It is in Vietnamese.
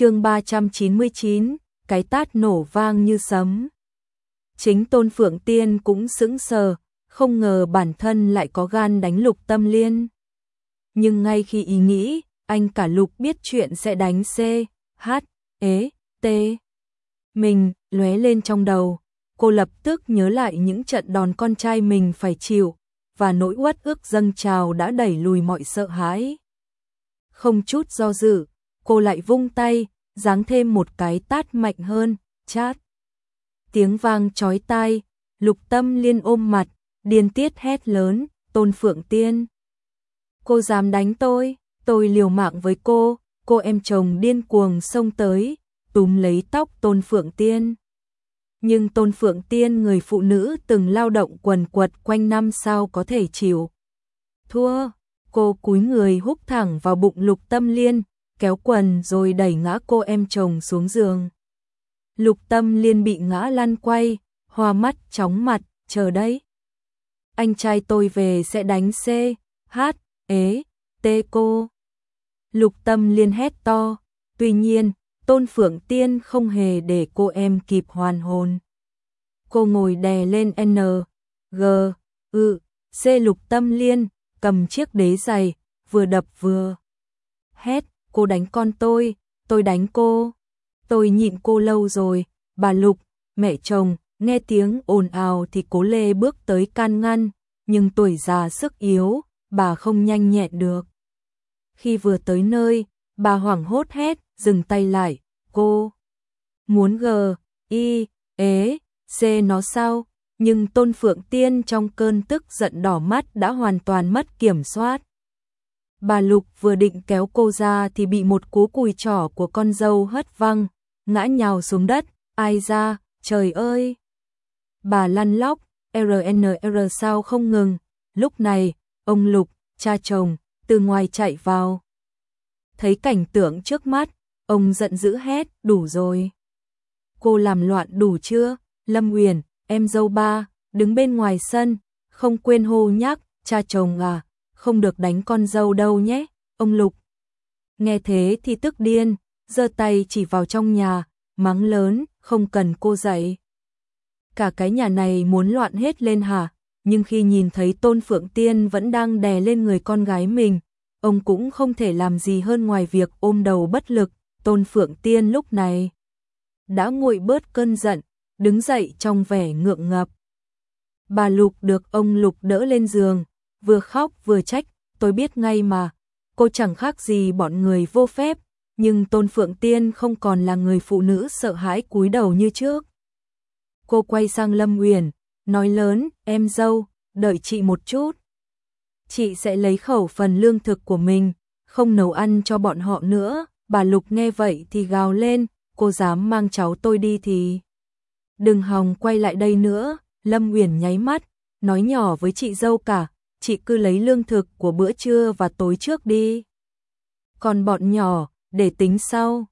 chương 399, cái tát nổ vang như sấm. Chính Tôn Phượng Tiên cũng sững sờ, không ngờ bản thân lại có gan đánh lục tâm liên. Nhưng ngay khi ý nghĩ, anh cả lục biết chuyện sẽ đánh C, H, E, T. Mình, lóe lên trong đầu, cô lập tức nhớ lại những trận đòn con trai mình phải chịu, và nỗi uất ước dâng trào đã đẩy lùi mọi sợ hãi. Không chút do dự, cô lại vung tay, giáng thêm một cái tát mạnh hơn, chát. Tiếng vang chói tai, lục tâm liên ôm mặt, điên tiết hét lớn, tôn phượng tiên. Cô dám đánh tôi, tôi liều mạng với cô, cô em chồng điên cuồng xông tới, túm lấy tóc tôn phượng tiên. Nhưng tôn phượng tiên người phụ nữ từng lao động quần quật quanh năm sao có thể chịu. Thua, cô cúi người húc thẳng vào bụng lục tâm liên, kéo quần rồi đẩy ngã cô em chồng xuống giường. Lục tâm liên bị ngã lăn quay, hoa mắt chóng mặt, chờ đấy. Anh trai tôi về sẽ đánh C, H, ế, T cô. Lục tâm liên hét to, tuy nhiên, Tôn Phượng Tiên không hề để cô em kịp hoàn hồn. Cô ngồi đè lên N, G, ư, C lục tâm liên, cầm chiếc đế giày, vừa đập vừa. Hét, cô đánh con tôi, tôi đánh cô. Tôi nhịn cô lâu rồi, bà Lục, mẹ chồng, nghe tiếng ồn ào thì cố lê bước tới can ngăn, nhưng tuổi già sức yếu, bà không nhanh nhẹn được. Khi vừa tới nơi, bà hoảng hốt hét, dừng tay lại, cô. Muốn g, y, ế, c nó sao, nhưng Tôn Phượng Tiên trong cơn tức giận đỏ mắt đã hoàn toàn mất kiểm soát. Bà Lục vừa định kéo cô ra thì bị một cú cùi trỏ của con dâu hất văng, ngã nhào xuống đất, ai ra, trời ơi. Bà lăn lóc, e RNR sao không ngừng, lúc này, ông Lục, cha chồng, từ ngoài chạy vào. Thấy cảnh tượng trước mắt, ông giận dữ hét, đủ rồi. Cô làm loạn đủ chưa, Lâm Uyển, em dâu ba, đứng bên ngoài sân, không quên hô nhắc, cha chồng à, không được đánh con dâu đâu nhé, ông Lục. Nghe thế thì tức điên, giơ tay chỉ vào trong nhà, mắng lớn, không cần cô dạy. Cả cái nhà này muốn loạn hết lên hả? Nhưng khi nhìn thấy Tôn Phượng Tiên vẫn đang đè lên người con gái mình, ông cũng không thể làm gì hơn ngoài việc ôm đầu bất lực. Tôn Phượng Tiên lúc này đã nguội bớt cơn giận, đứng dậy trong vẻ ngượng ngập. Bà Lục được ông Lục đỡ lên giường, vừa khóc vừa trách, tôi biết ngay mà, cô chẳng khác gì bọn người vô phép, nhưng Tôn Phượng Tiên không còn là người phụ nữ sợ hãi cúi đầu như trước. Cô quay sang Lâm Uyển, nói lớn, em dâu, đợi chị một chút. Chị sẽ lấy khẩu phần lương thực của mình, không nấu ăn cho bọn họ nữa. Bà Lục nghe vậy thì gào lên, cô dám mang cháu tôi đi thì... Đừng hòng quay lại đây nữa, Lâm Uyển nháy mắt, nói nhỏ với chị dâu cả, chị cứ lấy lương thực của bữa trưa và tối trước đi. Còn bọn nhỏ, để tính sau.